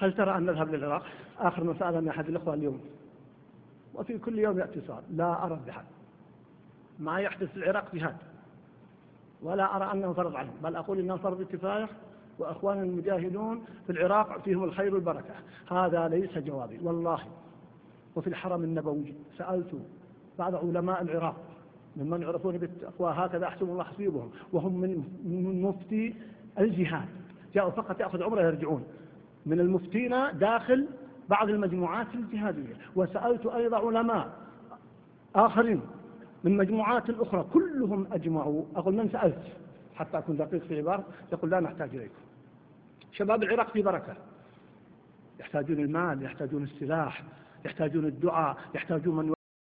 هل ترى أن نذهب للعراق آخر ما سألني أحد الأخوة اليوم؟ وفي كل يوم يأتي سؤال لا أرى الذهاب ما يحدث في العراق جهاد. ولا أرى أنه فرض عليهم بل أقول إنه فرض كفاية وأخوان المجاهدون في العراق فيهم الخير والبركة. هذا ليس جوابي والله. وفي الحرم النبوي سألت بعض علماء العراق ممن يعرفون بالتقوى هكذا أحسن الله حسيبهم وهم من مفتي الجهاد. جاءوا فقط يأخذ عمرة يرجعون. من المفتين داخل بعض المجموعات الجهادية. وسألت أيضا علماء آخرين من مجموعات أخرى كلهم أجمعوا. أقول من سألت؟ حتى أكون دقيق في عبارة. يقول لا نحتاج إليكم شباب العراق في بركة. يحتاجون المال يحتاجون السلاح يحتاجون الدعاء يحتاجون من